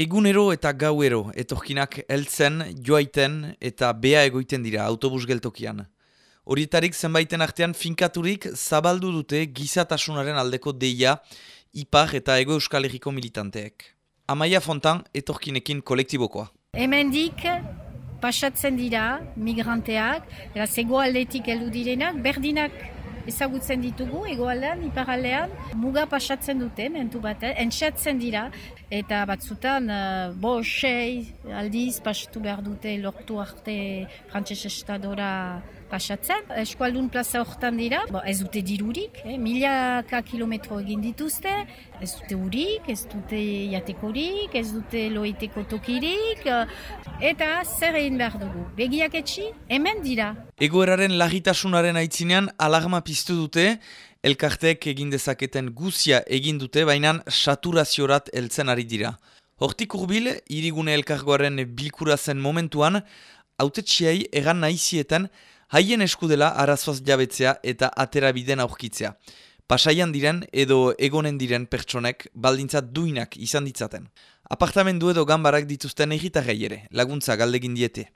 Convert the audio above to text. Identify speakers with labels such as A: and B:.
A: Egunero eta gauero etorkinak heltzen, joaiten eta bea egoiten dira autobus geltokian. Horietarik zenbaiten artean finkaturik zabaldu dute gizatasunaren aldeko deia ipar eta ego euskal herriko militanteek. Amaia Fontan etorkinekin kolektibokoa.
B: Hemendik pasatzen dira migranteak, era zego aldetik heldu direnak, berdinak ezagutzen ditugu, egoaldean, iparaldean, muga pasatzen dute, mentu bat, eh? entxatzen dira, eta batzutan, uh, bo, sei, aldiz, pasatu behar dute, lortu arte, frantses estadora pasatzen. Eskualdun plaza horretan dira, bo, ez dute dirurik, eh? milaka kilometro egin dituzte, ez dute urik, ez dute jatekorik, ez dute loiteko tokirik, eta zer egin behar dugu. Begiak etxi, hemen dira.
A: Egoeraren lagitasunaren aitzinean alarma piztu dute, elkartek egin dezaketen guzia egin dute, baina saturaziorat heltzen ari dira. Hortik urbil, irigune elkargoaren bilkura zen momentuan, autetxiai egan nahizietan haien eskudela arazoaz jabetzea eta atera biden aurkitzea. Pasaian diren edo egonen diren pertsonek baldintzat duinak izan ditzaten. Apartamendu edo gambarak dituzten egitarra ere, laguntza galdegin diete.